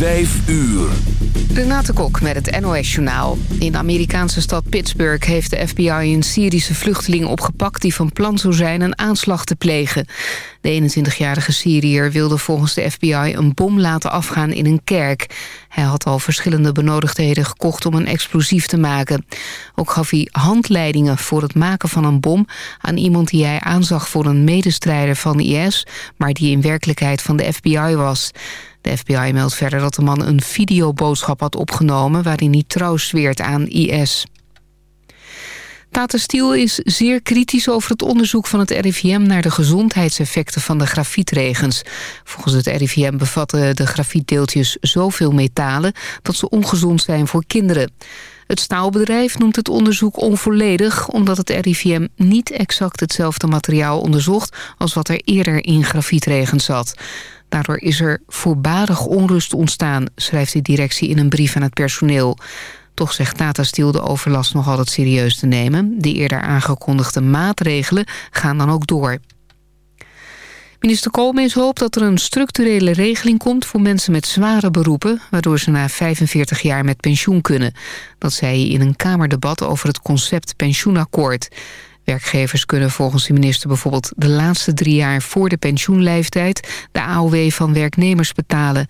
Vijf uur. Renate Kok met het NOS Journaal. In de Amerikaanse stad Pittsburgh heeft de FBI een Syrische vluchteling opgepakt... die van plan zou zijn een aanslag te plegen. De 21-jarige Syriër wilde volgens de FBI een bom laten afgaan in een kerk. Hij had al verschillende benodigdheden gekocht om een explosief te maken. Ook gaf hij handleidingen voor het maken van een bom... aan iemand die hij aanzag voor een medestrijder van IS... maar die in werkelijkheid van de FBI was... De FBI meldt verder dat de man een videoboodschap had opgenomen... waarin hij trouw zweert aan IS. Tata Steel is zeer kritisch over het onderzoek van het RIVM... naar de gezondheidseffecten van de grafietregens. Volgens het RIVM bevatten de grafietdeeltjes zoveel metalen... dat ze ongezond zijn voor kinderen. Het staalbedrijf noemt het onderzoek onvolledig... omdat het RIVM niet exact hetzelfde materiaal onderzocht... als wat er eerder in grafietregens zat. Daardoor is er voorbarig onrust ontstaan, schrijft de directie in een brief aan het personeel. Toch zegt Tata Steel de overlast nog altijd serieus te nemen. De eerder aangekondigde maatregelen gaan dan ook door. Minister Koolmees hoopt dat er een structurele regeling komt... voor mensen met zware beroepen... waardoor ze na 45 jaar met pensioen kunnen. Dat zei hij in een Kamerdebat over het concept pensioenakkoord. Werkgevers kunnen volgens de minister bijvoorbeeld de laatste drie jaar voor de pensioenleeftijd de AOW van werknemers betalen.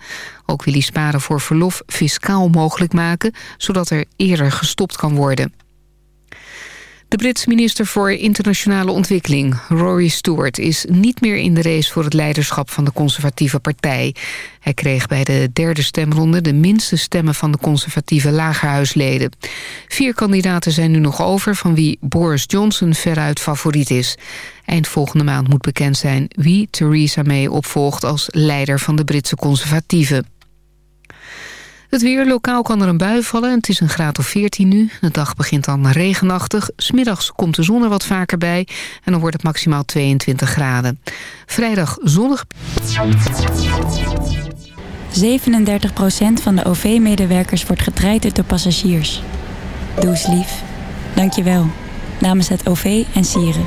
Ook wil hij sparen voor verlof fiscaal mogelijk maken, zodat er eerder gestopt kan worden. De Britse minister voor Internationale Ontwikkeling, Rory Stewart... is niet meer in de race voor het leiderschap van de conservatieve partij. Hij kreeg bij de derde stemronde de minste stemmen van de conservatieve lagerhuisleden. Vier kandidaten zijn nu nog over, van wie Boris Johnson veruit favoriet is. Eind volgende maand moet bekend zijn wie Theresa May opvolgt als leider van de Britse conservatieven. Het weer, lokaal kan er een bui vallen. Het is een graad of 14 nu. De dag begint dan regenachtig. Smiddags komt de zon er wat vaker bij. En dan wordt het maximaal 22 graden. Vrijdag zonnig. 37% van de OV-medewerkers wordt getraind door passagiers. Doe eens lief. Dank je wel. Namens het OV en Sieren.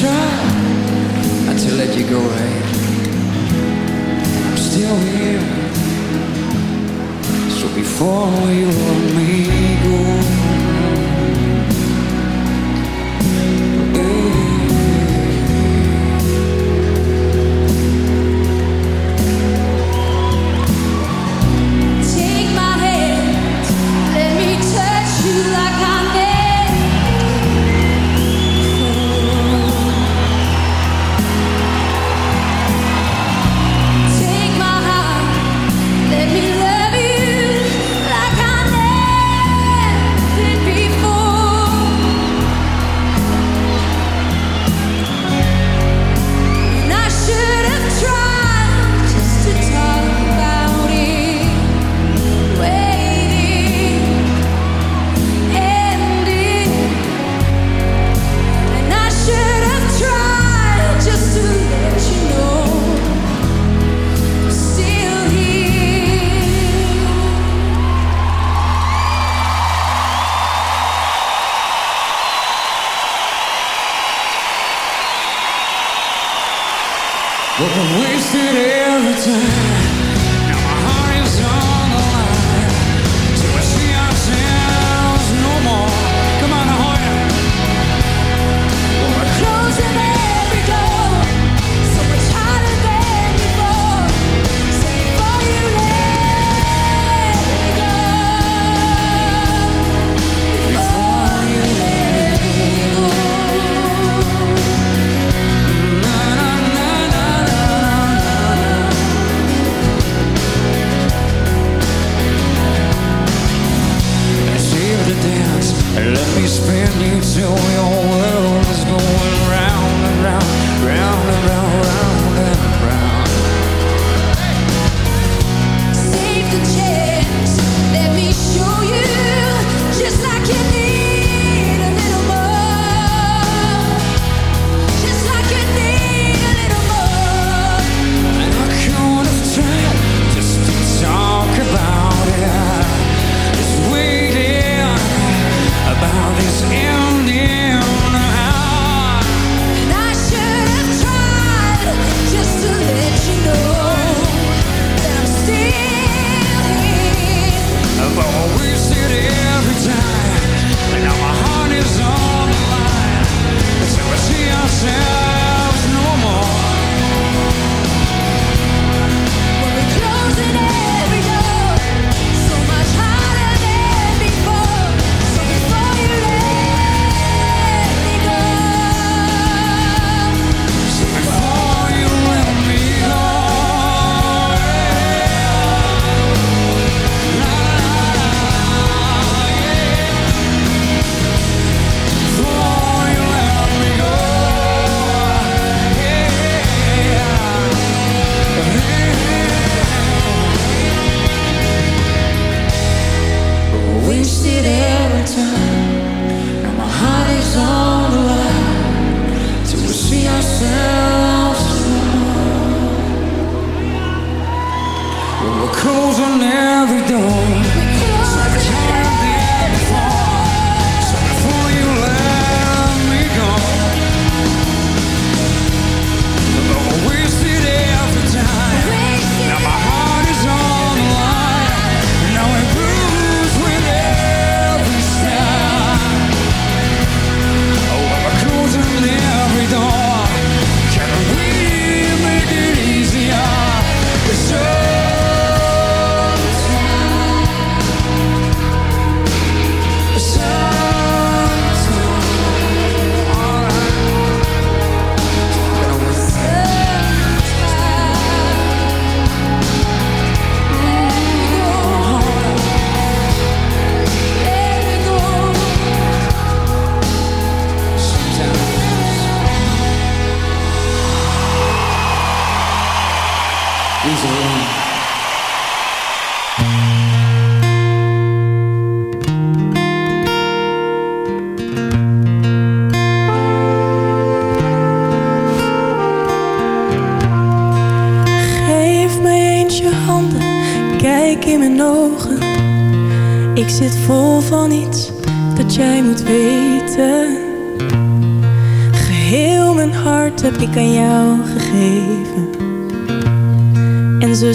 try to let you go away. I'm still here. So before you let me go. you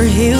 Jou voor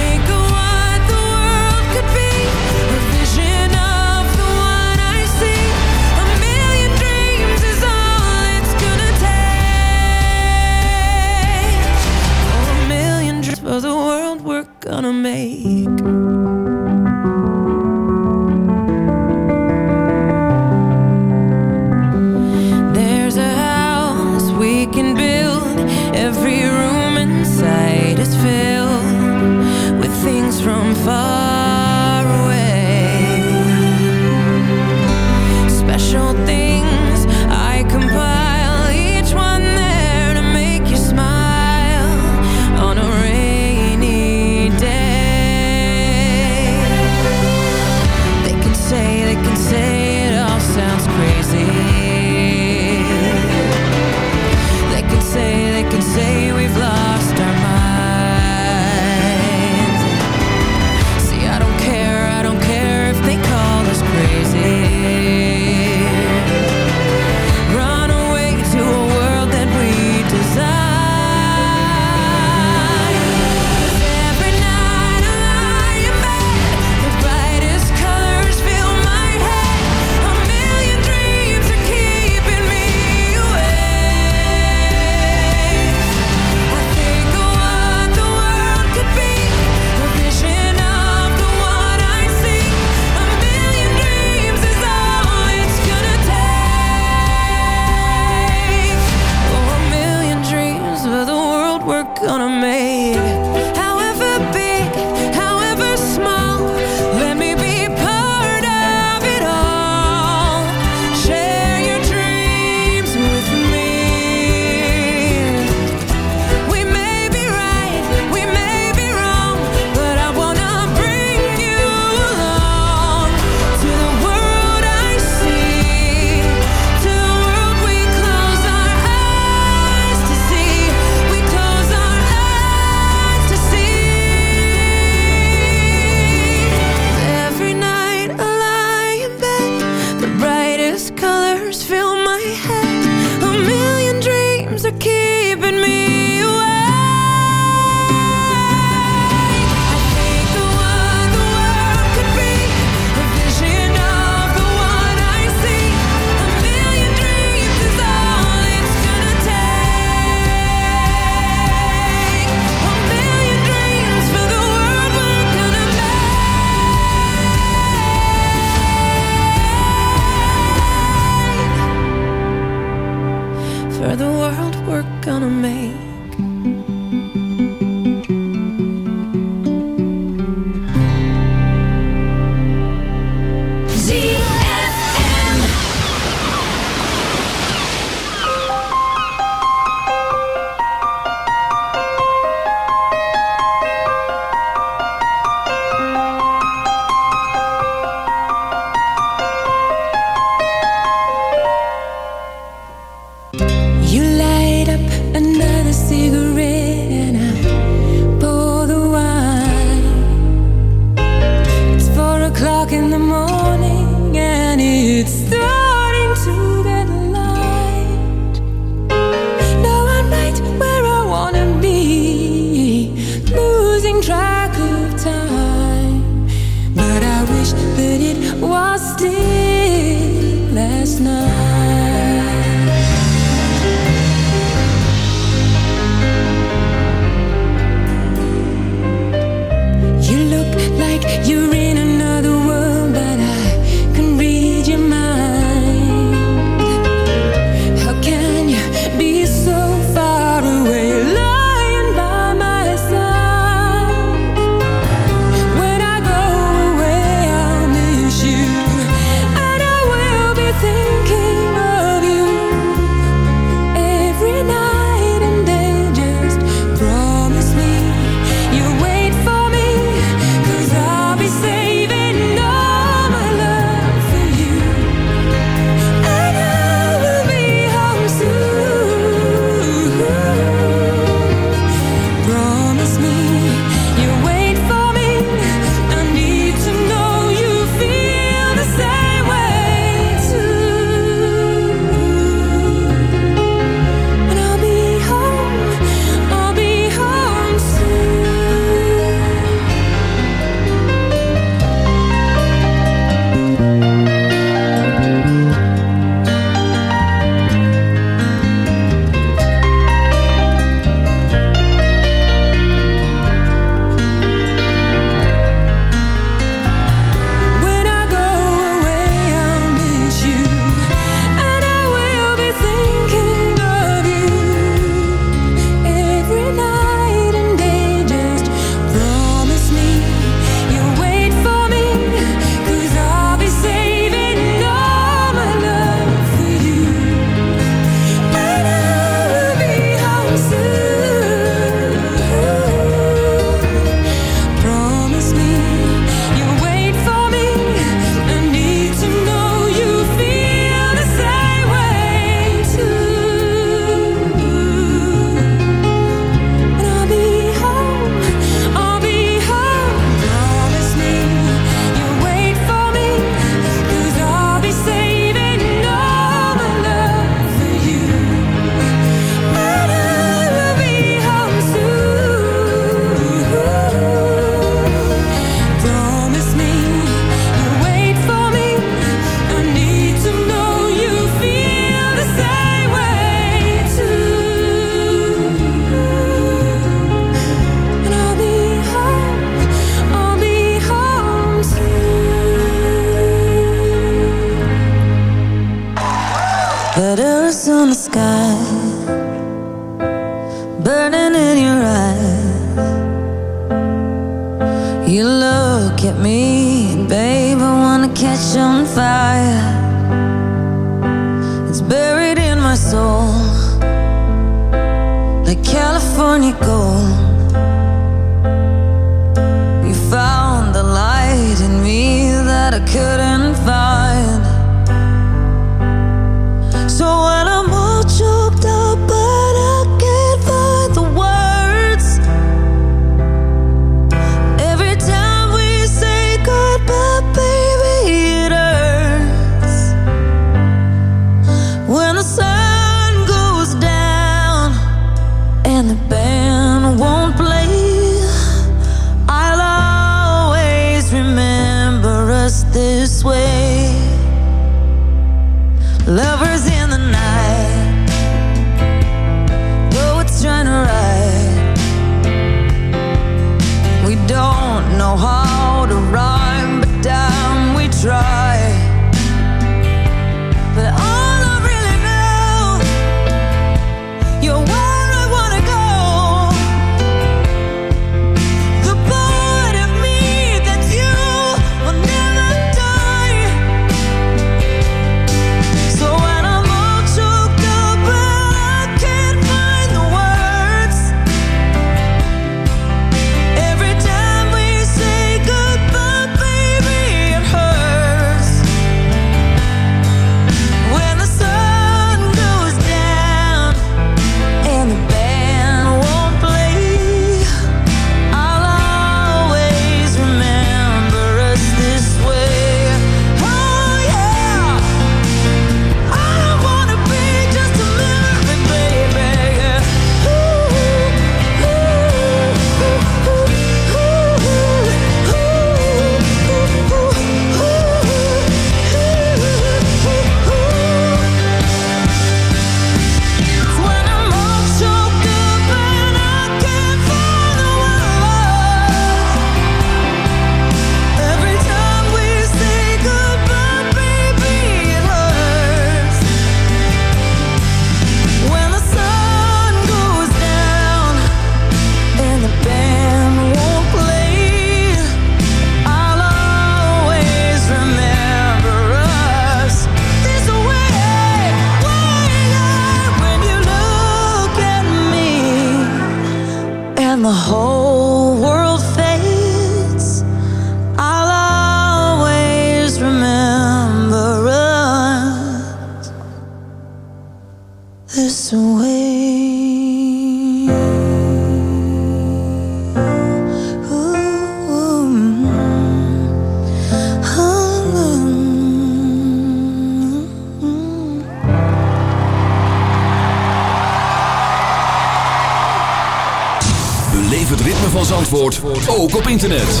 Ook op internet.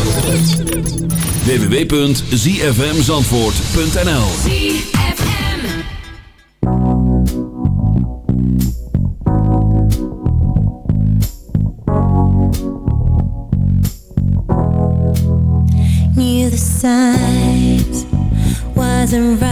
www.zfmzandvoort.nl Knew the signs wasn't right.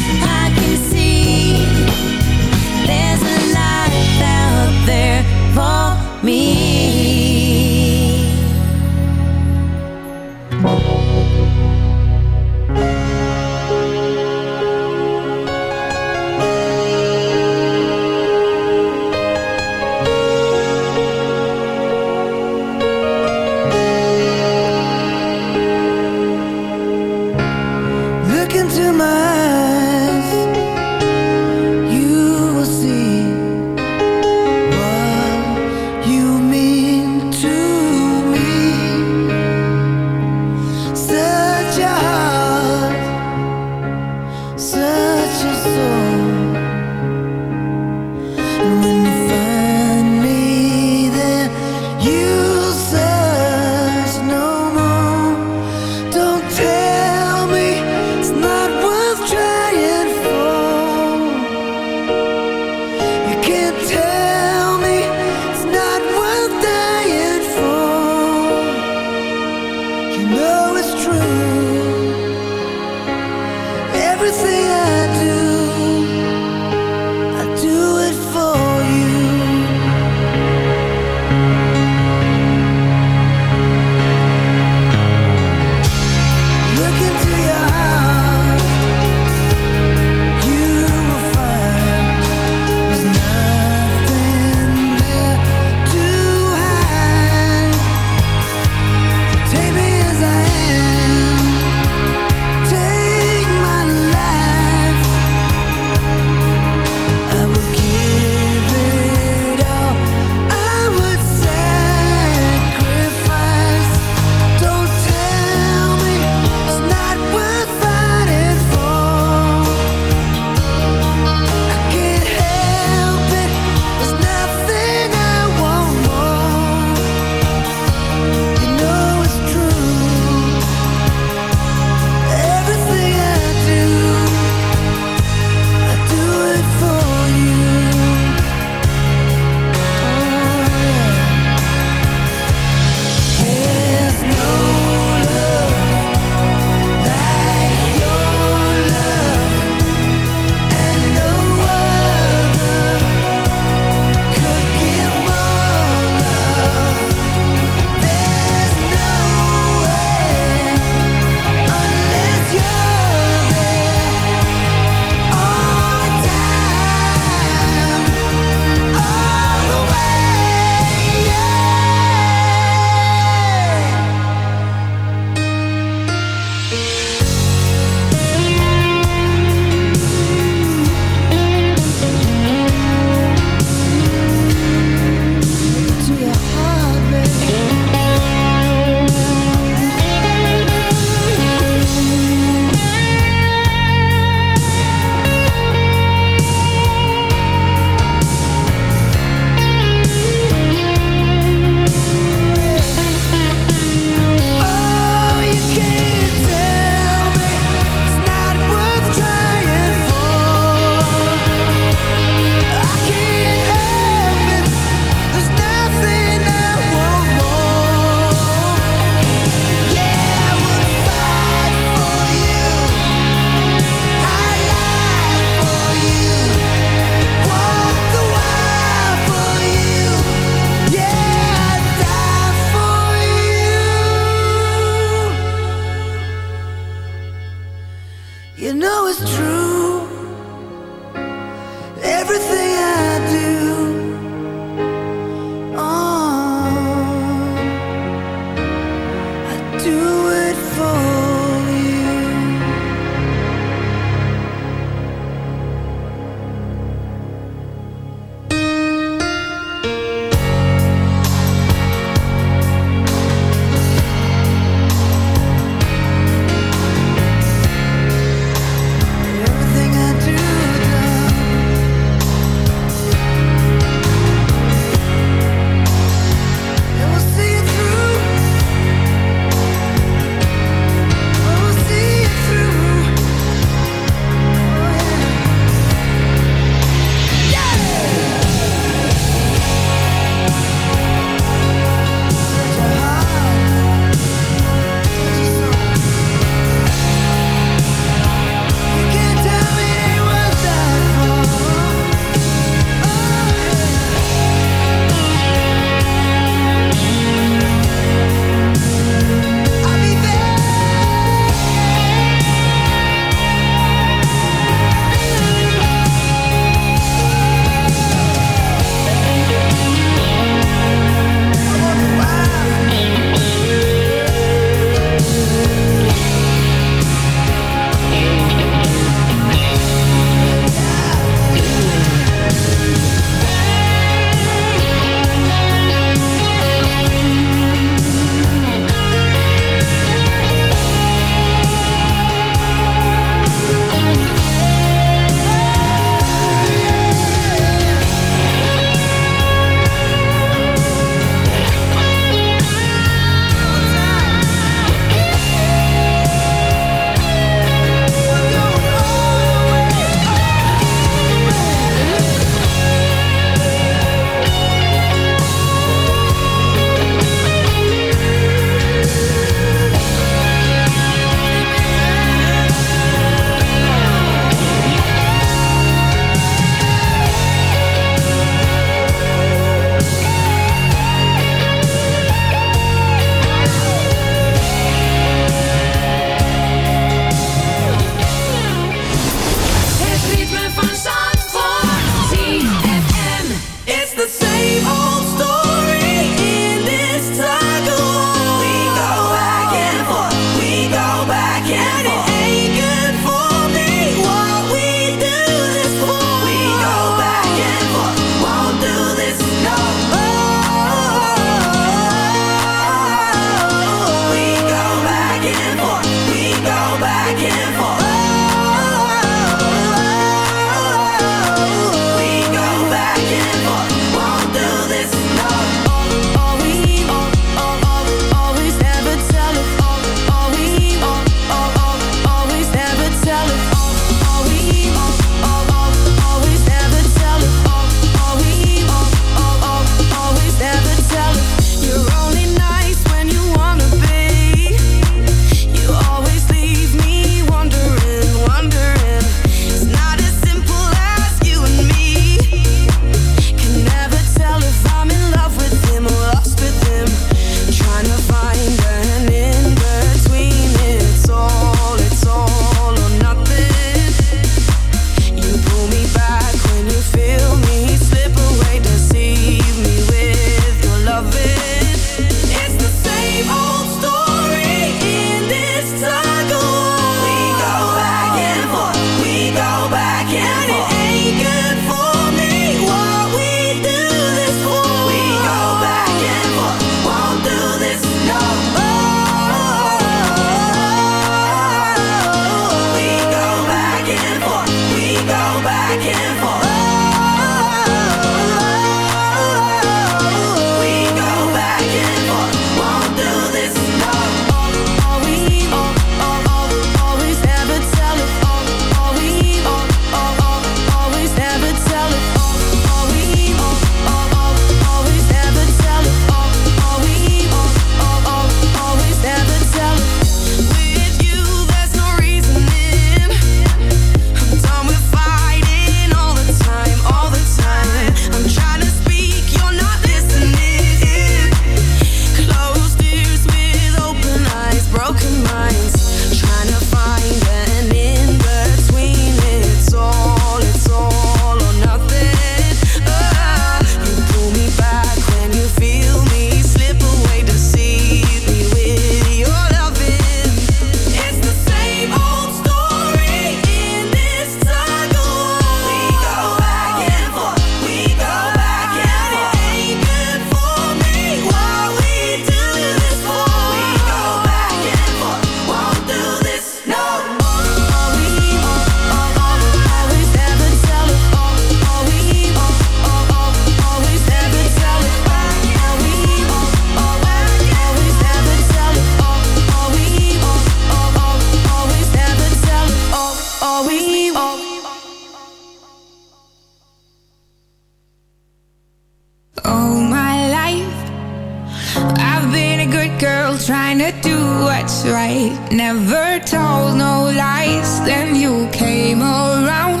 that's right. Never told no lies. Then you came around,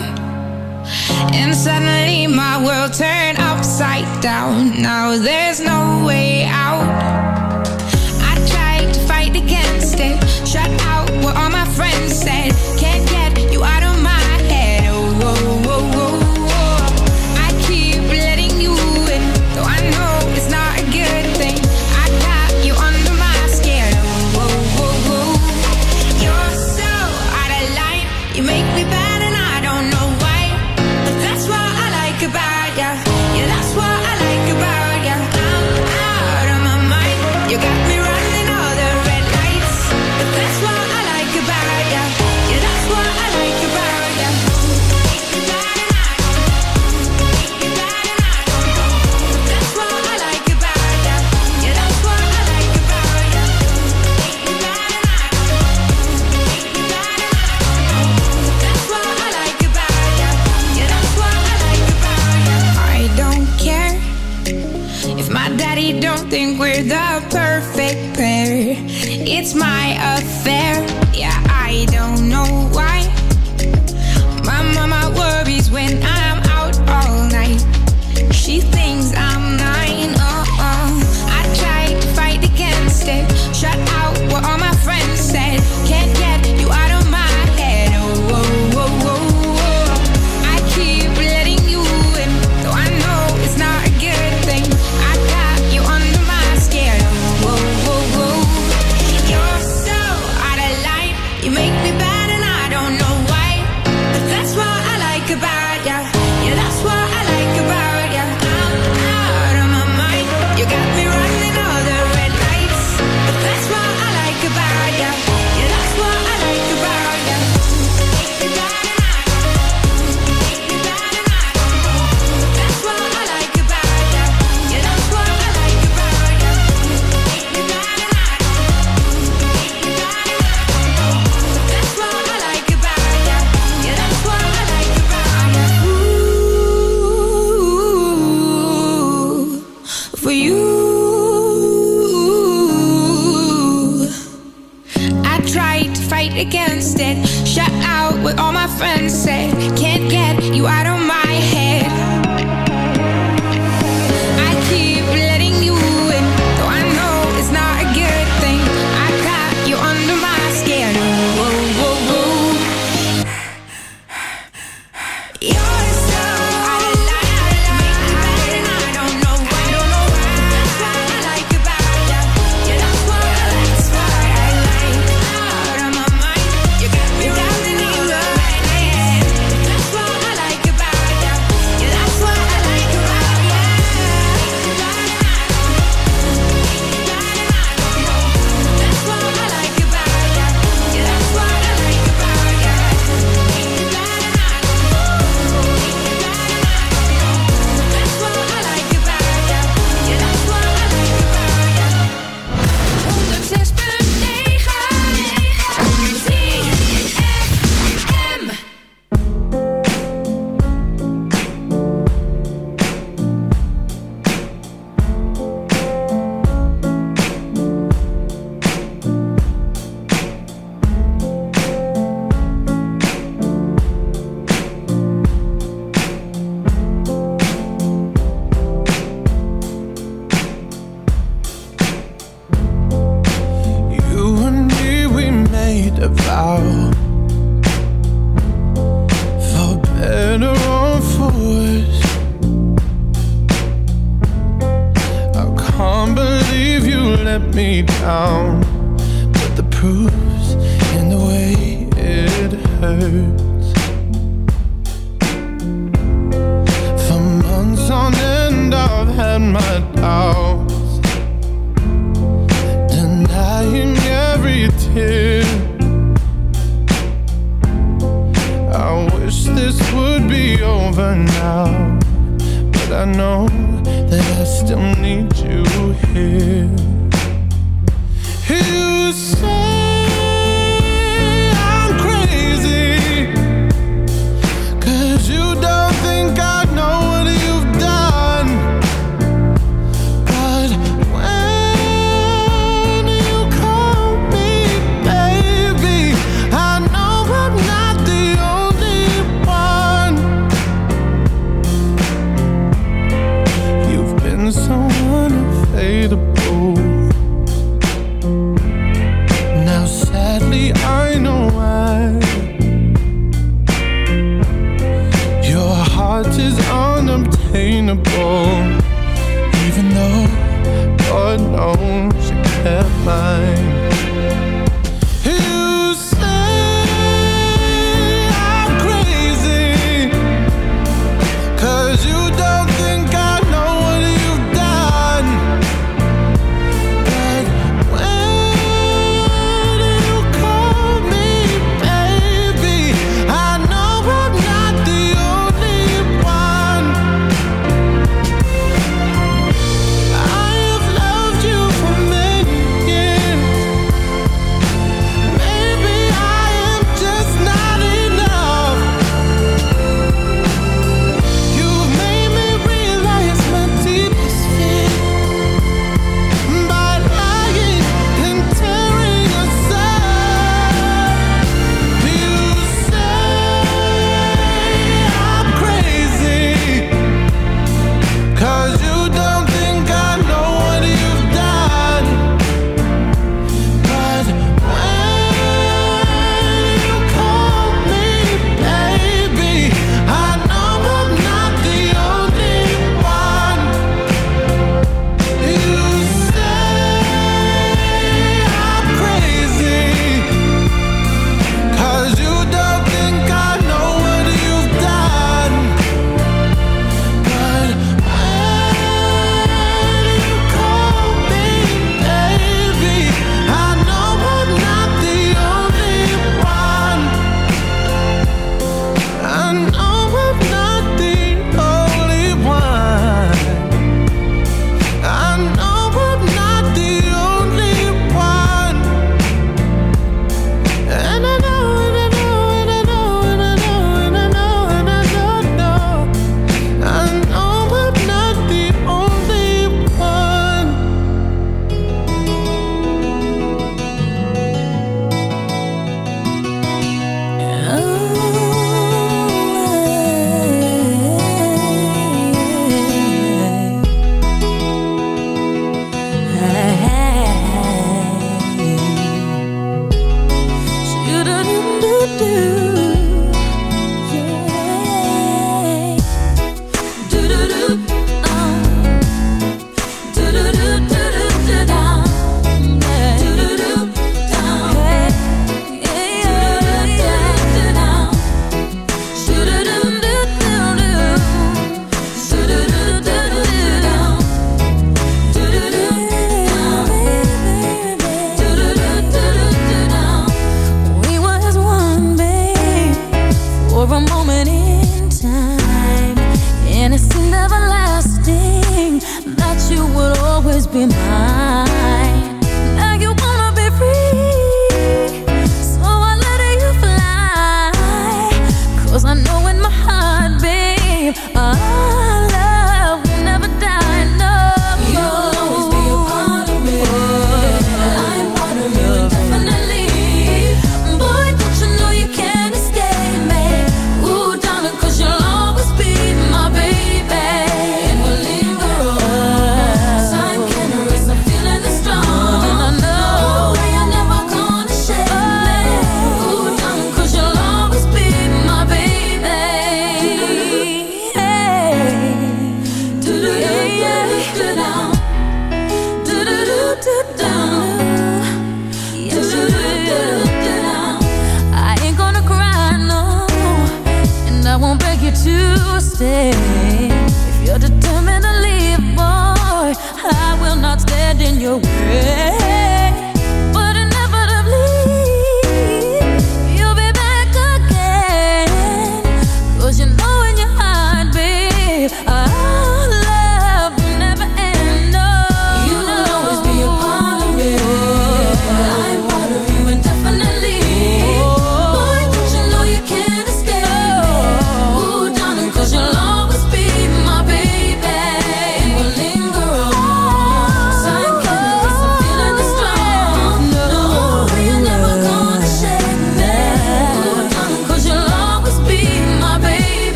and suddenly my world turned upside down. Now there's no way out. I tried to fight against it, shut out what all my friends said.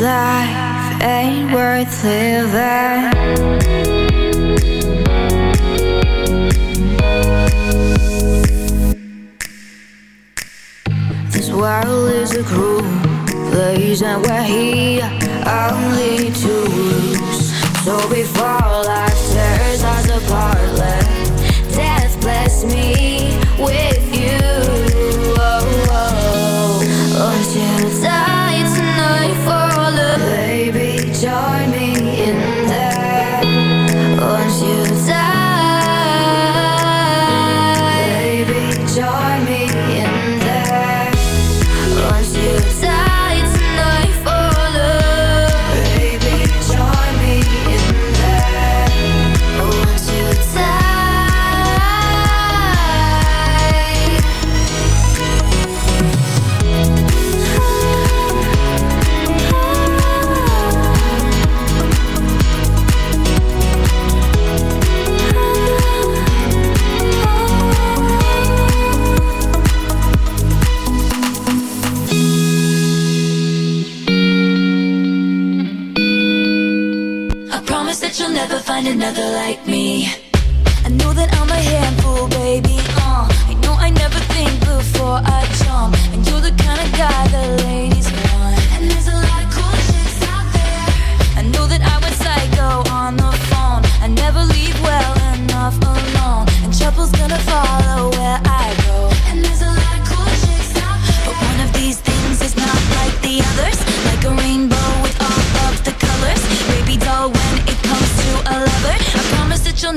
life ain't worth living. This world is a cruel place and we're here only to lose. So before life tears us apart, let death bless me with you. Oh, oh, oh. Until time you. Find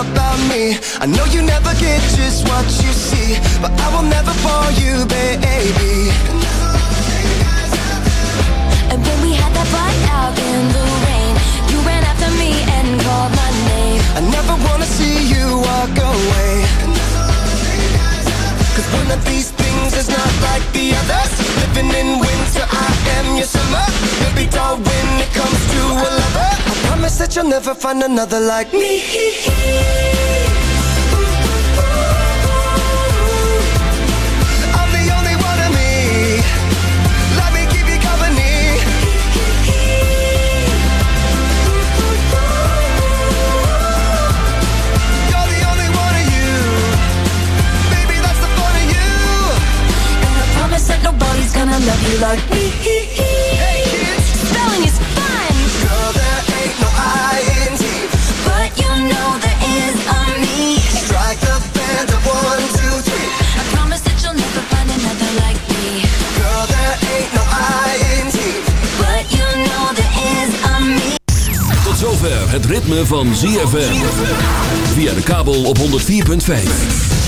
about me. I know you never get just what you see, but I will never fall you, baby. And when we had that fight out in the rain, you ran after me and called my name. I never wanna see you walk away. Cause one of these things is not like the others. Living in winter, I am your summer. Baby doll, when it comes to a lover, I promise that you'll never find another like me. That nobody's gonna love you like me. Hey kids, Spelling is fun, girl, there ain't no I in T. but you know there is on me. Strike the band of one, two, three. I promise that you'll never find another like me. Girl, there ain't no I in T. But you know there is on me. Tot zover het ritme van ZFM. Via de kabel op 104.5.